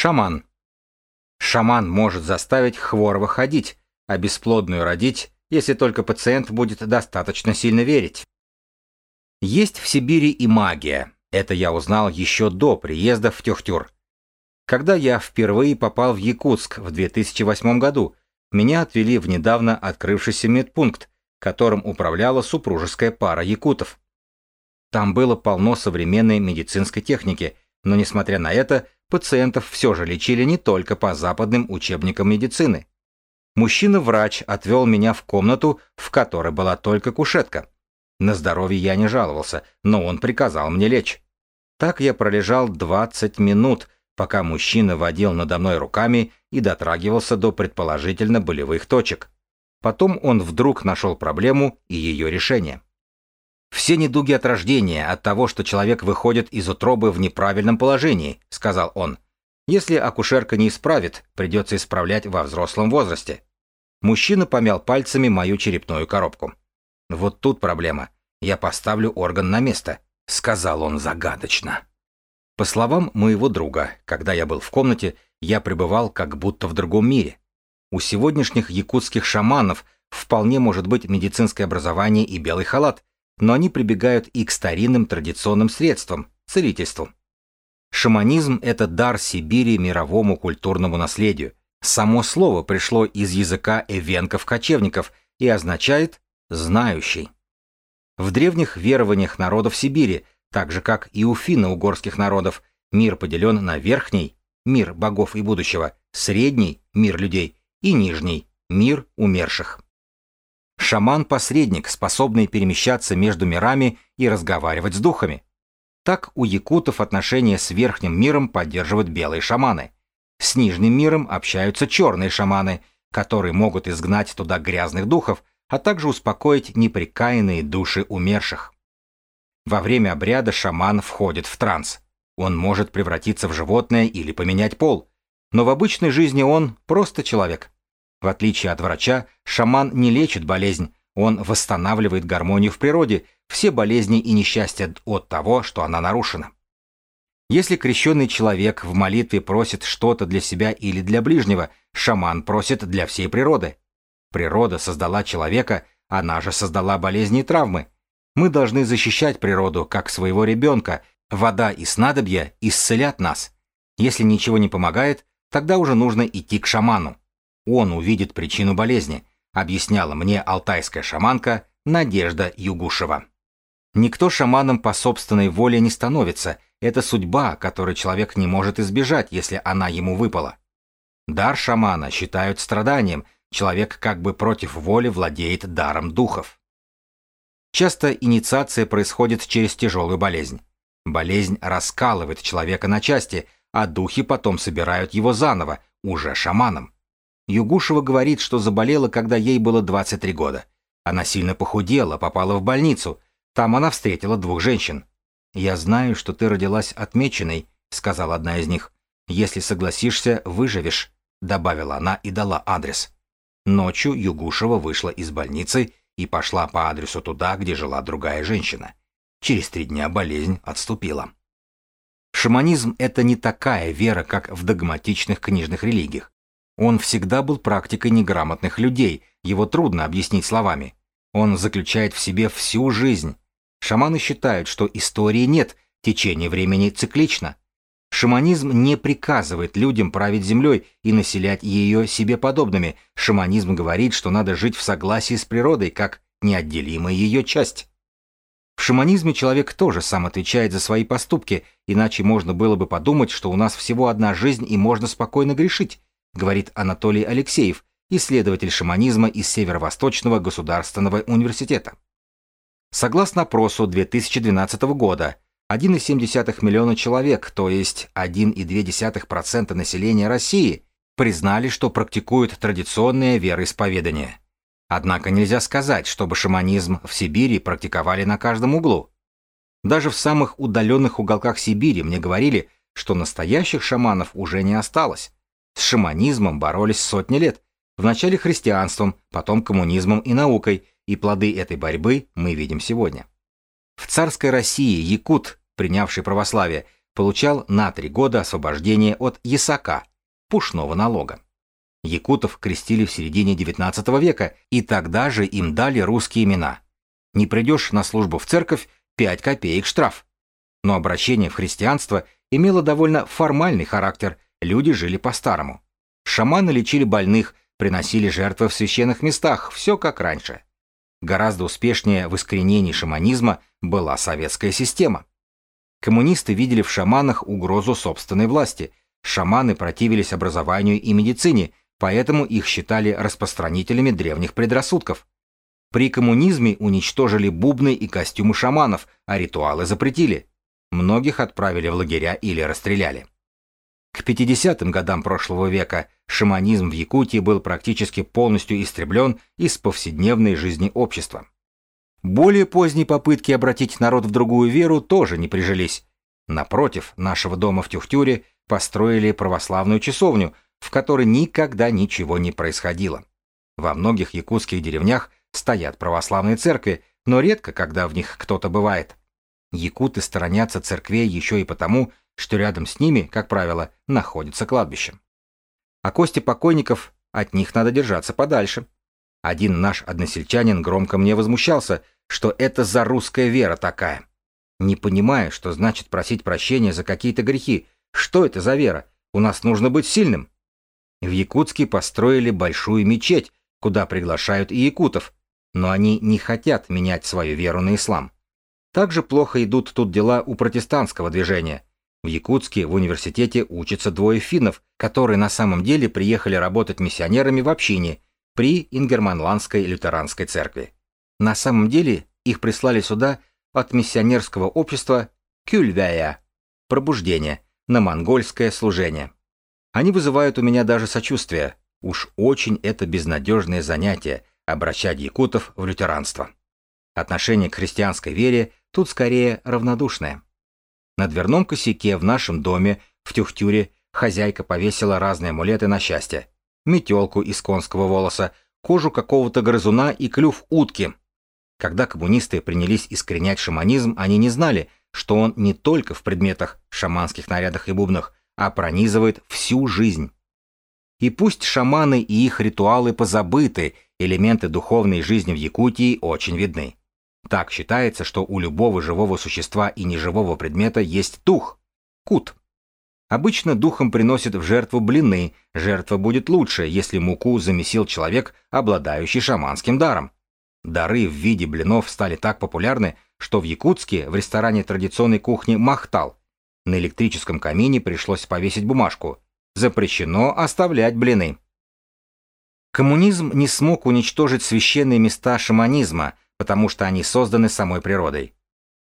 Шаман. Шаман может заставить хворого ходить, а бесплодную родить, если только пациент будет достаточно сильно верить. Есть в Сибири и магия. Это я узнал еще до приезда в Тюхтюр. Когда я впервые попал в Якутск в 2008 году, меня отвели в недавно открывшийся медпункт, которым управляла супружеская пара якутов. Там было полно современной медицинской техники, но несмотря на это, пациентов все же лечили не только по западным учебникам медицины. Мужчина-врач отвел меня в комнату, в которой была только кушетка. На здоровье я не жаловался, но он приказал мне лечь. Так я пролежал 20 минут, пока мужчина водил надо мной руками и дотрагивался до предположительно болевых точек. Потом он вдруг нашел проблему и ее решение. «Все недуги от рождения, от того, что человек выходит из утробы в неправильном положении», — сказал он. «Если акушерка не исправит, придется исправлять во взрослом возрасте». Мужчина помял пальцами мою черепную коробку. «Вот тут проблема. Я поставлю орган на место», — сказал он загадочно. По словам моего друга, когда я был в комнате, я пребывал как будто в другом мире. У сегодняшних якутских шаманов вполне может быть медицинское образование и белый халат, но они прибегают и к старинным традиционным средствам – целительству. Шаманизм – это дар Сибири мировому культурному наследию. Само слово пришло из языка эвенков-кочевников и означает «знающий». В древних верованиях народов Сибири, так же как и у финно-угорских народов, мир поделен на верхний – мир богов и будущего, средний – мир людей и нижний – мир умерших. Шаман-посредник, способный перемещаться между мирами и разговаривать с духами. Так у якутов отношения с верхним миром поддерживают белые шаманы. С нижним миром общаются черные шаманы, которые могут изгнать туда грязных духов, а также успокоить неприкаянные души умерших. Во время обряда шаман входит в транс. Он может превратиться в животное или поменять пол. Но в обычной жизни он просто человек. В отличие от врача, шаман не лечит болезнь, он восстанавливает гармонию в природе, все болезни и несчастья от того, что она нарушена. Если крещенный человек в молитве просит что-то для себя или для ближнего, шаман просит для всей природы. Природа создала человека, она же создала болезни и травмы. Мы должны защищать природу, как своего ребенка. Вода и снадобья исцелят нас. Если ничего не помогает, тогда уже нужно идти к шаману. Он увидит причину болезни, объясняла мне алтайская шаманка Надежда Югушева. Никто шаманом по собственной воле не становится, это судьба, которой человек не может избежать, если она ему выпала. Дар шамана считают страданием, человек как бы против воли владеет даром духов. Часто инициация происходит через тяжелую болезнь. Болезнь раскалывает человека на части, а духи потом собирают его заново, уже шаманом. Югушева говорит, что заболела, когда ей было 23 года. Она сильно похудела, попала в больницу. Там она встретила двух женщин. «Я знаю, что ты родилась отмеченной», — сказала одна из них. «Если согласишься, выживешь», — добавила она и дала адрес. Ночью Югушева вышла из больницы и пошла по адресу туда, где жила другая женщина. Через три дня болезнь отступила. Шаманизм — это не такая вера, как в догматичных книжных религиях. Он всегда был практикой неграмотных людей, его трудно объяснить словами. Он заключает в себе всю жизнь. Шаманы считают, что истории нет, течение времени циклично. Шаманизм не приказывает людям править землей и населять ее себе подобными. Шаманизм говорит, что надо жить в согласии с природой, как неотделимая ее часть. В шаманизме человек тоже сам отвечает за свои поступки, иначе можно было бы подумать, что у нас всего одна жизнь и можно спокойно грешить говорит Анатолий Алексеев, исследователь шаманизма из Северо-Восточного государственного университета. Согласно опросу 2012 года, 1,7 миллиона человек, то есть 1,2% населения России, признали, что практикуют традиционное вероисповедание. Однако нельзя сказать, чтобы шаманизм в Сибири практиковали на каждом углу. Даже в самых удаленных уголках Сибири мне говорили, что настоящих шаманов уже не осталось, с шаманизмом боролись сотни лет, вначале христианством, потом коммунизмом и наукой, и плоды этой борьбы мы видим сегодня. В царской России якут, принявший православие, получал на три года освобождение от ясака, пушного налога. Якутов крестили в середине XIX века, и тогда же им дали русские имена. Не придешь на службу в церковь – 5 копеек штраф. Но обращение в христианство имело довольно формальный характер, люди жили по-старому. Шаманы лечили больных, приносили жертвы в священных местах, все как раньше. Гораздо успешнее в искоренении шаманизма была советская система. Коммунисты видели в шаманах угрозу собственной власти. Шаманы противились образованию и медицине, поэтому их считали распространителями древних предрассудков. При коммунизме уничтожили бубны и костюмы шаманов, а ритуалы запретили. Многих отправили в лагеря или расстреляли. К 50-м годам прошлого века шаманизм в Якутии был практически полностью истреблен из повседневной жизни общества. Более поздние попытки обратить народ в другую веру тоже не прижились. Напротив нашего дома в Тюхтюре построили православную часовню, в которой никогда ничего не происходило. Во многих якутских деревнях стоят православные церкви, но редко, когда в них кто-то бывает. Якуты сторонятся церквей еще и потому, что рядом с ними, как правило, находится кладбище. А кости покойников, от них надо держаться подальше. Один наш односельчанин громко мне возмущался, что это за русская вера такая. Не понимая, что значит просить прощения за какие-то грехи, что это за вера? У нас нужно быть сильным. В Якутске построили большую мечеть, куда приглашают и якутов, но они не хотят менять свою веру на ислам. Также плохо идут тут дела у протестантского движения. В Якутске в университете учатся двое финнов, которые на самом деле приехали работать миссионерами в общине при Ингерманландской лютеранской церкви. На самом деле их прислали сюда от миссионерского общества Кюльвяя – пробуждение, на монгольское служение. Они вызывают у меня даже сочувствие. Уж очень это безнадежное занятие – обращать якутов в лютеранство. Отношение к христианской вере тут скорее равнодушное. На дверном косяке в нашем доме, в Тюхтюре, хозяйка повесила разные амулеты на счастье. Метелку из конского волоса, кожу какого-то грызуна и клюв утки. Когда коммунисты принялись искоренять шаманизм, они не знали, что он не только в предметах, шаманских нарядах и бубнах, а пронизывает всю жизнь. И пусть шаманы и их ритуалы позабыты, элементы духовной жизни в Якутии очень видны. Так считается, что у любого живого существа и неживого предмета есть дух – кут. Обычно духом приносят в жертву блины, жертва будет лучше, если муку замесил человек, обладающий шаманским даром. Дары в виде блинов стали так популярны, что в Якутске в ресторане традиционной кухни «Махтал» на электрическом камине пришлось повесить бумажку «Запрещено оставлять блины». Коммунизм не смог уничтожить священные места шаманизма, потому что они созданы самой природой.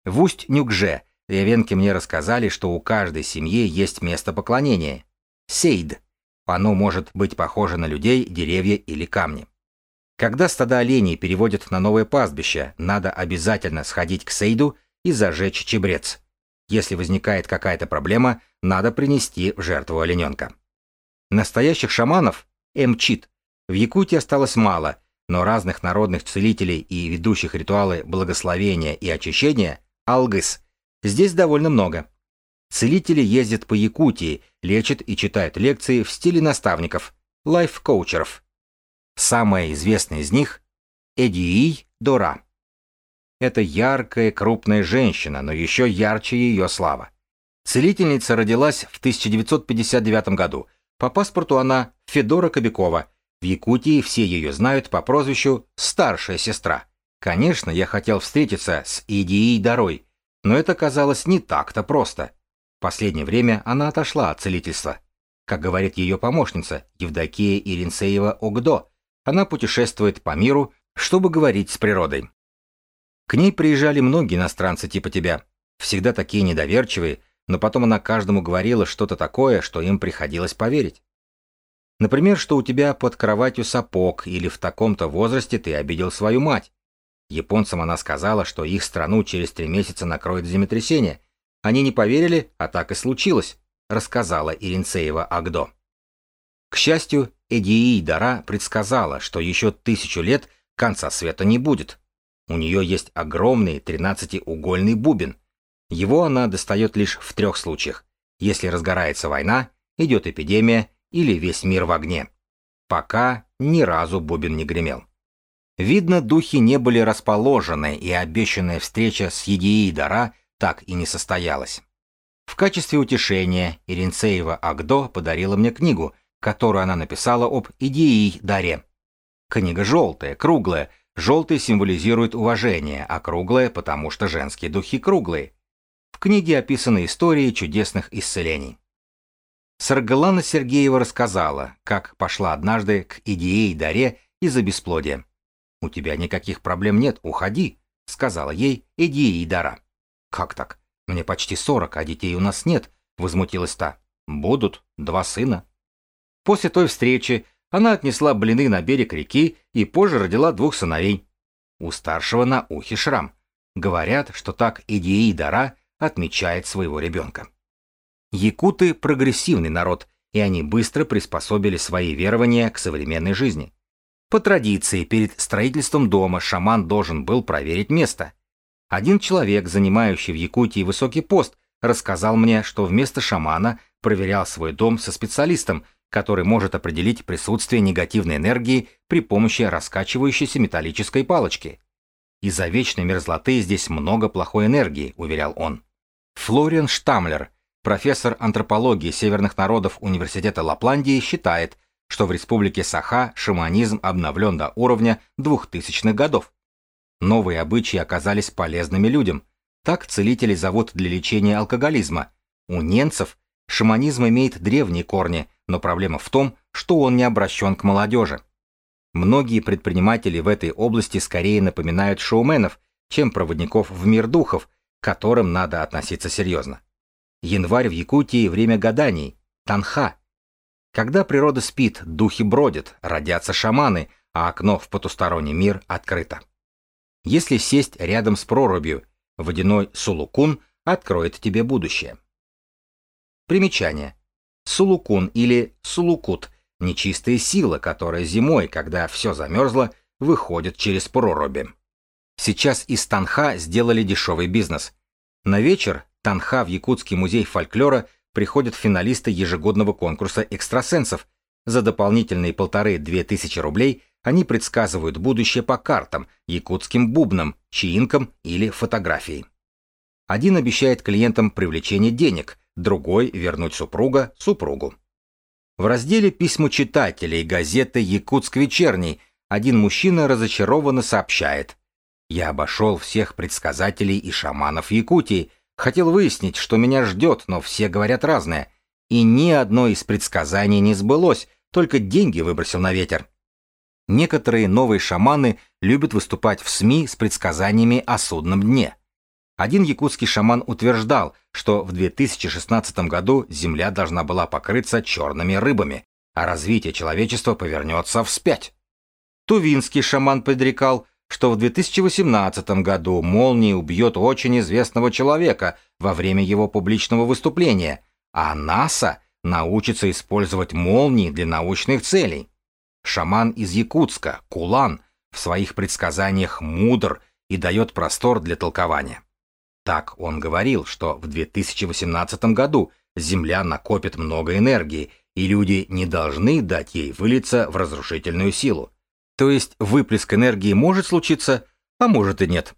В Усть-Нюкже ревенки мне рассказали, что у каждой семьи есть место поклонения. Сейд. Оно может быть похоже на людей, деревья или камни. Когда стада оленей переводят на новое пастбище, надо обязательно сходить к Сейду и зажечь чебрец. Если возникает какая-то проблема, надо принести в жертву олененка. Настоящих шаманов, эмчит, в Якутии осталось мало, но разных народных целителей и ведущих ритуалы благословения и очищения, алгыс, здесь довольно много. Целители ездят по Якутии, лечат и читают лекции в стиле наставников, лайф-коучеров. Самая известная из них – Эдиий Дора. Это яркая, крупная женщина, но еще ярче ее слава. Целительница родилась в 1959 году. По паспорту она Федора Кобякова – в Якутии все ее знают по прозвищу «старшая сестра». Конечно, я хотел встретиться с Идией Дарой, но это казалось не так-то просто. В последнее время она отошла от целительства. Как говорит ее помощница, Евдокия Иринсеева Огдо, она путешествует по миру, чтобы говорить с природой. К ней приезжали многие иностранцы типа тебя. Всегда такие недоверчивые, но потом она каждому говорила что-то такое, что им приходилось поверить. Например, что у тебя под кроватью сапог, или в таком-то возрасте ты обидел свою мать. Японцам она сказала, что их страну через три месяца накроет землетрясение. Они не поверили, а так и случилось, рассказала Иринцеева Агдо. К счастью, Эдии Дара предсказала, что еще тысячу лет конца света не будет. У нее есть огромный тринадцатиугольный бубен. Его она достает лишь в трех случаях. Если разгорается война, идет эпидемия или весь мир в огне. Пока ни разу бубен не гремел. Видно, духи не были расположены, и обещанная встреча с Едией Дара так и не состоялась. В качестве утешения Иринцеева Агдо подарила мне книгу, которую она написала об Идеи Даре. Книга желтая, круглая, желтый символизирует уважение, а круглая, потому что женские духи круглые. В книге описаны истории чудесных исцелений. Саргалана Сергеева рассказала, как пошла однажды к Идеи Даре из-за бесплодия. «У тебя никаких проблем нет, уходи», — сказала ей Идея Дара. «Как так? Мне почти сорок, а детей у нас нет», — возмутилась та. «Будут два сына». После той встречи она отнесла блины на берег реки и позже родила двух сыновей. У старшего на ухе шрам. Говорят, что так Идеи Дара отмечает своего ребенка. Якуты – прогрессивный народ, и они быстро приспособили свои верования к современной жизни. По традиции, перед строительством дома шаман должен был проверить место. Один человек, занимающий в Якутии высокий пост, рассказал мне, что вместо шамана проверял свой дом со специалистом, который может определить присутствие негативной энергии при помощи раскачивающейся металлической палочки. Из-за вечной мерзлоты здесь много плохой энергии, уверял он. Флориан Штамлер, профессор антропологии северных народов Университета Лапландии, считает, что в республике Саха шаманизм обновлен до уровня 2000-х годов. Новые обычаи оказались полезными людям. Так целители зовут для лечения алкоголизма. У ненцев шаманизм имеет древние корни, но проблема в том, что он не обращен к молодежи. Многие предприниматели в этой области скорее напоминают шоуменов, чем проводников в мир духов, к которым надо относиться серьезно. Январь в Якутии – время гаданий, танха, когда природа спит, духи бродят, родятся шаманы, а окно в потусторонний мир открыто. Если сесть рядом с прорубью, водяной сулукун откроет тебе будущее. Примечание. Сулукун или сулукут – нечистая сила, которая зимой, когда все замерзло, выходит через проруби. Сейчас из Танха сделали дешевый бизнес. На вечер Танха в Якутский музей фольклора приходят финалисты ежегодного конкурса экстрасенсов. За дополнительные полторы-две тысячи рублей они предсказывают будущее по картам, якутским бубнам, чаинкам или фотографии. Один обещает клиентам привлечение денег, другой – вернуть супруга супругу. В разделе «Письма читателей» газеты «Якутск вечерний» один мужчина разочарованно сообщает «Я обошел всех предсказателей и шаманов Якутии – Хотел выяснить, что меня ждет, но все говорят разное. И ни одно из предсказаний не сбылось, только деньги выбросил на ветер. Некоторые новые шаманы любят выступать в СМИ с предсказаниями о судном дне. Один якутский шаман утверждал, что в 2016 году Земля должна была покрыться черными рыбами, а развитие человечества повернется вспять. Тувинский шаман предрекал, что в 2018 году молния убьет очень известного человека во время его публичного выступления, а НАСА научится использовать молнии для научных целей. Шаман из Якутска, Кулан, в своих предсказаниях мудр и дает простор для толкования. Так он говорил, что в 2018 году Земля накопит много энергии, и люди не должны дать ей вылиться в разрушительную силу. То есть выплеск энергии может случиться, а может и нет.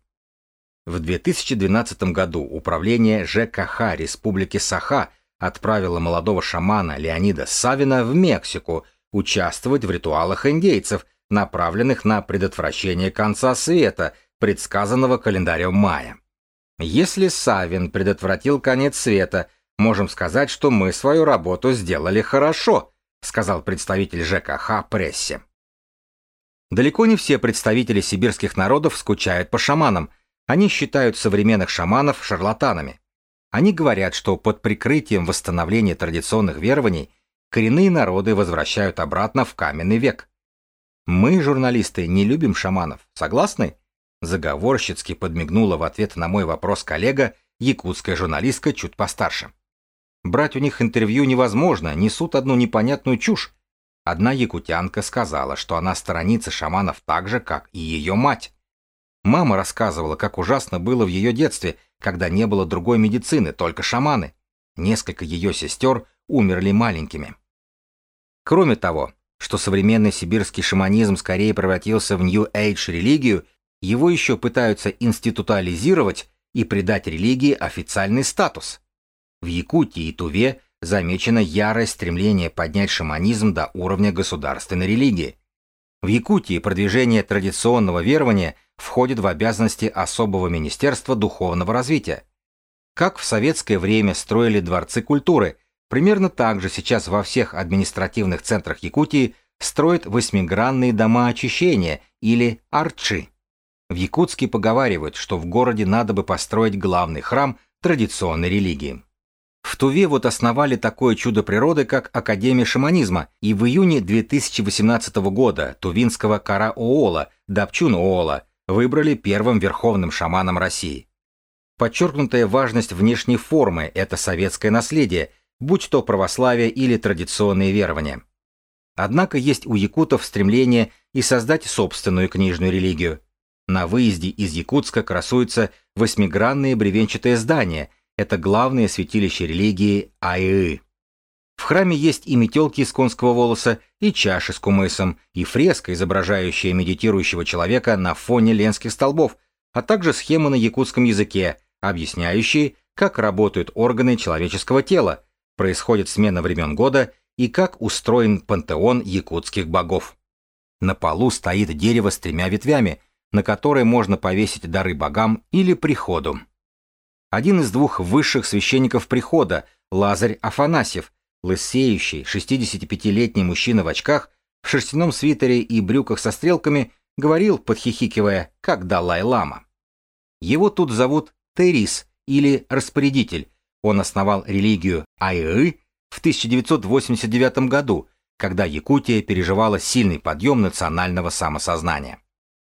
В 2012 году управление ЖКХ Республики Саха отправило молодого шамана Леонида Савина в Мексику участвовать в ритуалах индейцев, направленных на предотвращение конца света, предсказанного календарем мая. Если Савин предотвратил конец света, можем сказать, что мы свою работу сделали хорошо, сказал представитель ЖКХ прессе. Далеко не все представители сибирских народов скучают по шаманам. Они считают современных шаманов шарлатанами. Они говорят, что под прикрытием восстановления традиционных верований коренные народы возвращают обратно в каменный век. Мы, журналисты, не любим шаманов. Согласны? Заговорщицки подмигнула в ответ на мой вопрос коллега, якутская журналистка чуть постарше. Брать у них интервью невозможно, несут одну непонятную чушь. Одна якутянка сказала, что она сторонится шаманов так же, как и ее мать. Мама рассказывала, как ужасно было в ее детстве, когда не было другой медицины, только шаманы. Несколько ее сестер умерли маленькими. Кроме того, что современный сибирский шаманизм скорее превратился в Age религию, его еще пытаются институализировать и придать религии официальный статус. В Якутии и Туве замечено ярое стремление поднять шаманизм до уровня государственной религии. В Якутии продвижение традиционного верования входит в обязанности особого министерства духовного развития. Как в советское время строили дворцы культуры, примерно так же сейчас во всех административных центрах Якутии строят восьмигранные дома очищения или арчи. В Якутске поговаривают, что в городе надо бы построить главный храм традиционной религии. В Туве вот основали такое чудо природы, как Академия шаманизма, и в июне 2018 года тувинского Кара Оола, Дапчун Оола, выбрали первым верховным шаманом России. Подчеркнутая важность внешней формы – это советское наследие, будь то православие или традиционные верования. Однако есть у якутов стремление и создать собственную книжную религию. На выезде из Якутска красуется восьмигранное бревенчатое здание – это главное святилище религии Айы. В храме есть и метелки из конского волоса, и чаши с кумысом, и фреска, изображающая медитирующего человека на фоне ленских столбов, а также схемы на якутском языке, объясняющие, как работают органы человеческого тела, происходит смена времен года и как устроен пантеон якутских богов. На полу стоит дерево с тремя ветвями, на которое можно повесить дары богам или приходу. Один из двух высших священников прихода, Лазарь Афанасьев, лысеющий, 65-летний мужчина в очках, в шерстяном свитере и брюках со стрелками, говорил, подхихикивая, как Далай-лама. Его тут зовут Терис или Распорядитель. Он основал религию Айы в 1989 году, когда Якутия переживала сильный подъем национального самосознания.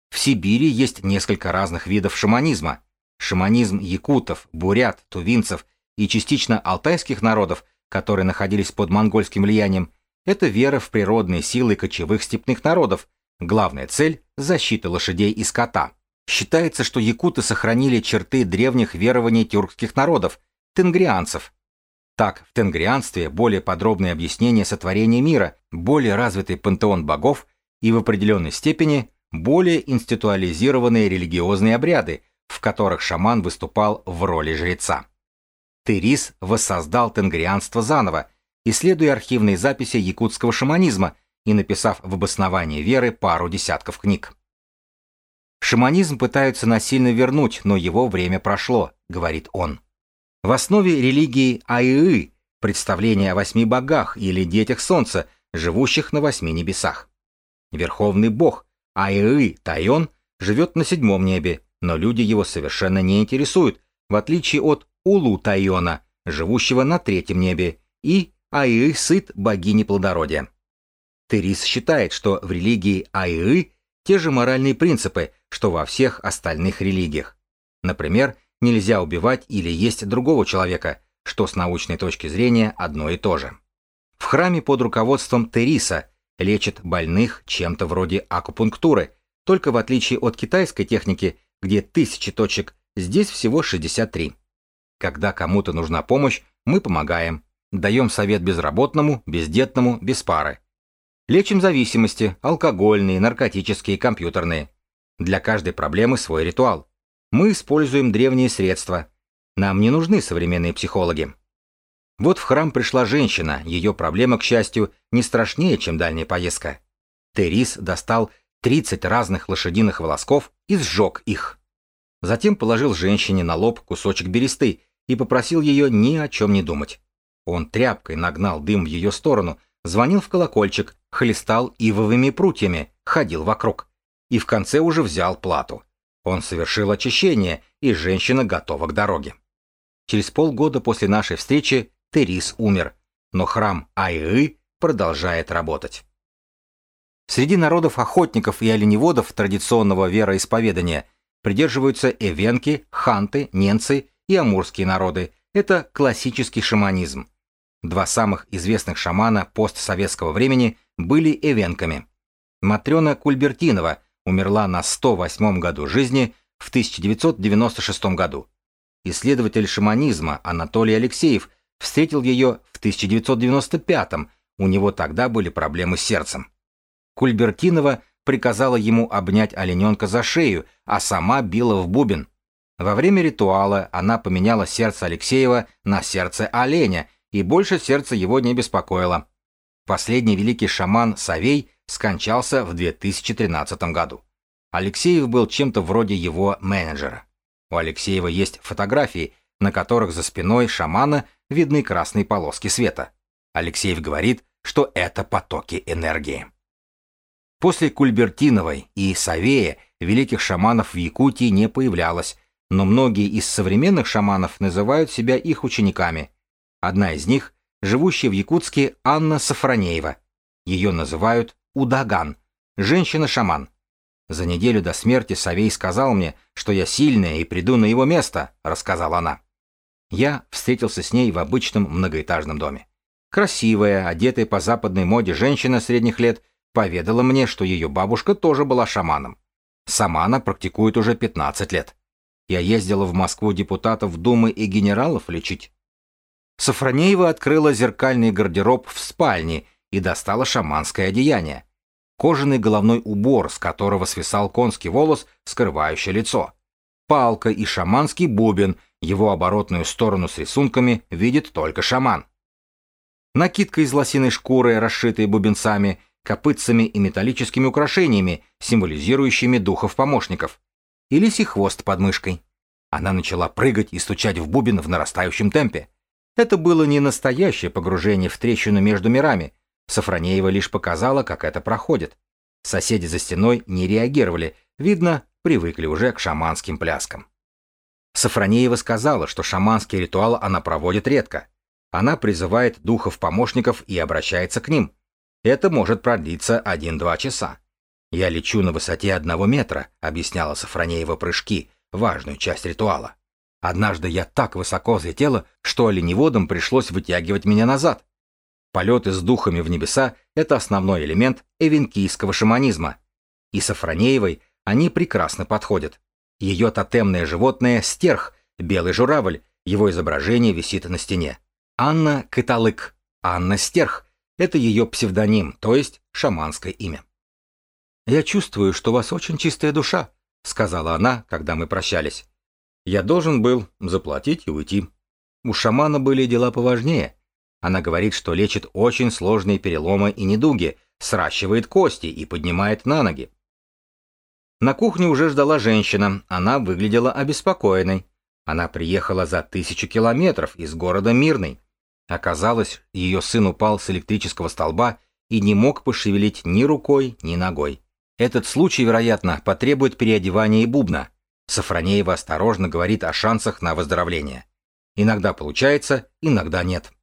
В Сибири есть несколько разных видов шаманизма, Шаманизм якутов, бурят, тувинцев и частично алтайских народов, которые находились под монгольским влиянием, это вера в природные силы кочевых степных народов. Главная цель – защита лошадей и скота. Считается, что якуты сохранили черты древних верований тюркских народов – тенгрианцев. Так, в тенгрианстве более подробное объяснение сотворения мира, более развитый пантеон богов и в определенной степени более институализированные религиозные обряды – в которых шаман выступал в роли жреца. Терис воссоздал тенгрианство заново, исследуя архивные записи якутского шаманизма и написав в обосновании веры пару десятков книг. Шаманизм пытаются насильно вернуть, но его время прошло, говорит он. В основе религии Айы представление о восьми богах или детях солнца, живущих на восьми небесах. Верховный бог Айы Тайон живет на седьмом небе, но люди его совершенно не интересуют, в отличие от Улу Тайона, живущего на третьем небе, и Айы Сыт богини плодородия. Терис считает, что в религии Айы те же моральные принципы, что во всех остальных религиях. Например, нельзя убивать или есть другого человека, что с научной точки зрения одно и то же. В храме под руководством Териса лечат больных чем-то вроде акупунктуры, только в отличие от китайской техники где тысячи точек, здесь всего 63. Когда кому-то нужна помощь, мы помогаем. Даем совет безработному, бездетному, без пары. Лечим зависимости, алкогольные, наркотические, компьютерные. Для каждой проблемы свой ритуал. Мы используем древние средства. Нам не нужны современные психологи. Вот в храм пришла женщина, ее проблема, к счастью, не страшнее, чем дальняя поездка. Терис достал 30 разных лошадиных волосков и сжег их. Затем положил женщине на лоб кусочек бересты и попросил ее ни о чем не думать. Он тряпкой нагнал дым в ее сторону, звонил в колокольчик, хлестал ивовыми прутьями, ходил вокруг. И в конце уже взял плату. Он совершил очищение, и женщина готова к дороге. Через полгода после нашей встречи Терис умер, но храм Айы продолжает работать. Среди народов охотников и оленеводов традиционного вероисповедания придерживаются эвенки, ханты, ненцы и амурские народы. Это классический шаманизм. Два самых известных шамана постсоветского времени были эвенками. Матрена Кульбертинова умерла на 108 году жизни в 1996 году. Исследователь шаманизма Анатолий Алексеев встретил ее в 1995 у него тогда были проблемы с сердцем. Кульбертинова приказала ему обнять олененка за шею, а сама била в бубен. Во время ритуала она поменяла сердце Алексеева на сердце оленя, и больше сердце его не беспокоило. Последний великий шаман Савей скончался в 2013 году. Алексеев был чем-то вроде его менеджера. У Алексеева есть фотографии, на которых за спиной шамана видны красные полоски света. Алексеев говорит, что это потоки энергии. После Кульбертиновой и Савея великих шаманов в Якутии не появлялось, но многие из современных шаманов называют себя их учениками. Одна из них, живущая в Якутске Анна Сафронеева. Ее называют Удаган, женщина-шаман. За неделю до смерти Савей сказал мне, что я сильная и приду на его место, рассказала она. Я встретился с ней в обычном многоэтажном доме. Красивая, одетая по западной моде женщина средних лет поведала мне, что ее бабушка тоже была шаманом. Сама она практикует уже 15 лет. Я ездила в Москву депутатов Думы и генералов лечить. Сафронеева открыла зеркальный гардероб в спальне и достала шаманское одеяние. Кожаный головной убор, с которого свисал конский волос, скрывающий лицо. Палка и шаманский бубен, его оборотную сторону с рисунками видит только шаман. Накидка из лосиной шкуры, расшитая бубенцами, копытцами и металлическими украшениями, символизирующими духов-помощников и лисий хвост под мышкой. Она начала прыгать и стучать в бубен в нарастающем темпе. Это было не настоящее погружение в трещину между мирами. Сафронеева лишь показала, как это проходит. Соседи за стеной не реагировали, видно, привыкли уже к шаманским пляскам. Сафронеева сказала, что шаманский ритуал она проводит редко. Она призывает духов-помощников и обращается к ним. Это может продлиться 1-2 часа. «Я лечу на высоте одного метра», — объясняла Сафронеева прыжки, важную часть ритуала. «Однажды я так высоко взлетела, что оленеводам пришлось вытягивать меня назад». Полеты с духами в небеса — это основной элемент эвенкийского шаманизма. И Сафронеевой они прекрасно подходят. Ее тотемное животное — стерх, белый журавль, его изображение висит на стене. Анна Каталык, Анна Стерх — это ее псевдоним, то есть шаманское имя. «Я чувствую, что у вас очень чистая душа», — сказала она, когда мы прощались. Я должен был заплатить и уйти. У шамана были дела поважнее. Она говорит, что лечит очень сложные переломы и недуги, сращивает кости и поднимает на ноги. На кухне уже ждала женщина, она выглядела обеспокоенной. Она приехала за тысячу километров из города Мирный. Оказалось, ее сын упал с электрического столба и не мог пошевелить ни рукой, ни ногой. Этот случай, вероятно, потребует переодевания и бубна. Сафронеева осторожно говорит о шансах на выздоровление. Иногда получается, иногда нет.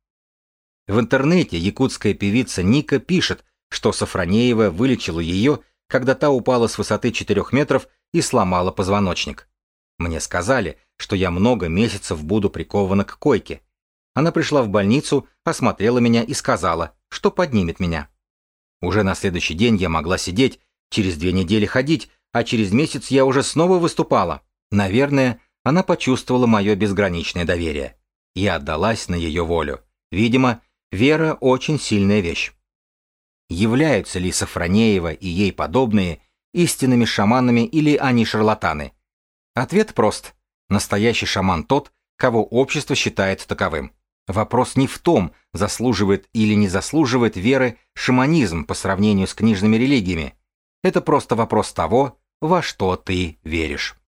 В интернете якутская певица Ника пишет, что Сафронеева вылечила ее, когда та упала с высоты 4 метров и сломала позвоночник. Мне сказали, что я много месяцев буду прикована к койке. Она пришла в больницу, осмотрела меня и сказала, что поднимет меня. Уже на следующий день я могла сидеть Через две недели ходить, а через месяц я уже снова выступала. Наверное, она почувствовала мое безграничное доверие. Я отдалась на ее волю. Видимо, вера очень сильная вещь. Являются ли Сафронеева и ей подобные истинными шаманами или они шарлатаны? Ответ прост. Настоящий шаман тот, кого общество считает таковым. Вопрос не в том, заслуживает или не заслуживает веры шаманизм по сравнению с книжными религиями. Это просто вопрос того, во что ты веришь.